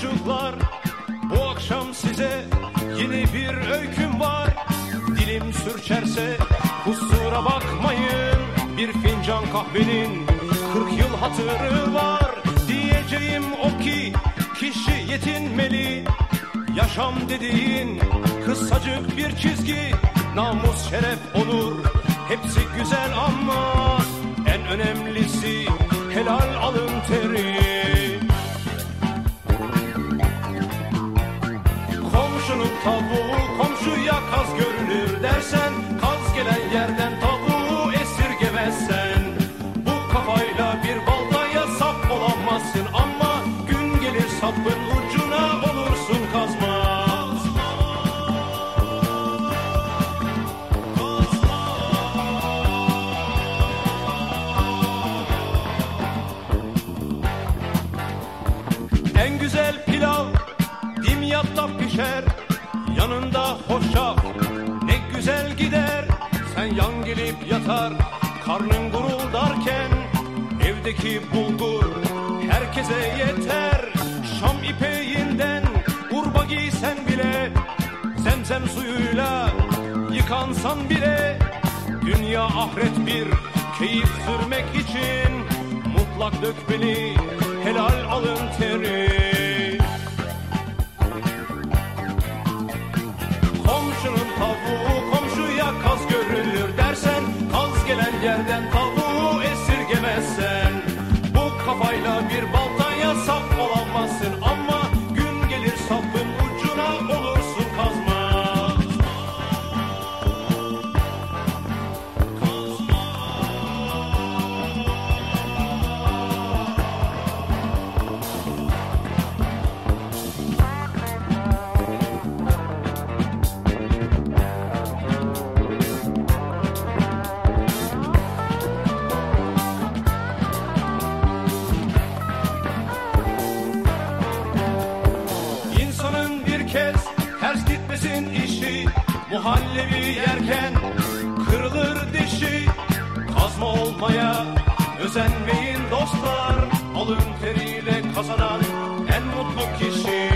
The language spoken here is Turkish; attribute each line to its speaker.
Speaker 1: çocuklar. Bu akşam size yeni bir öyküm var. Dilim sürçerse kusura bakmayın. Bir fincan kahvenin 40 yıl hatırı var. Diyeceğim o ki kişi yetinmeli. Yaşam dediğin kısacık bir çizgi. Namus şeref onur hepsi güzel ama En önemlisi helal alın teri güzel pilav dimyatta pişer Yanında hoşaf ne güzel gider Sen yan gelip yatar karnın guruldarken Evdeki bulgur herkese yeter. Şam ipeğinden urba giysen bile Zemzem suyuyla yıkansan bile Dünya ahiret bir keyif sürmek için Mutlak dökmeli helal alın teri 点亮 gitmesin işi Muhallebi yerken kırılır dişi. Kazma olmaya özenmeyin dostlar Alın teriyle kazanan en mutlu kişi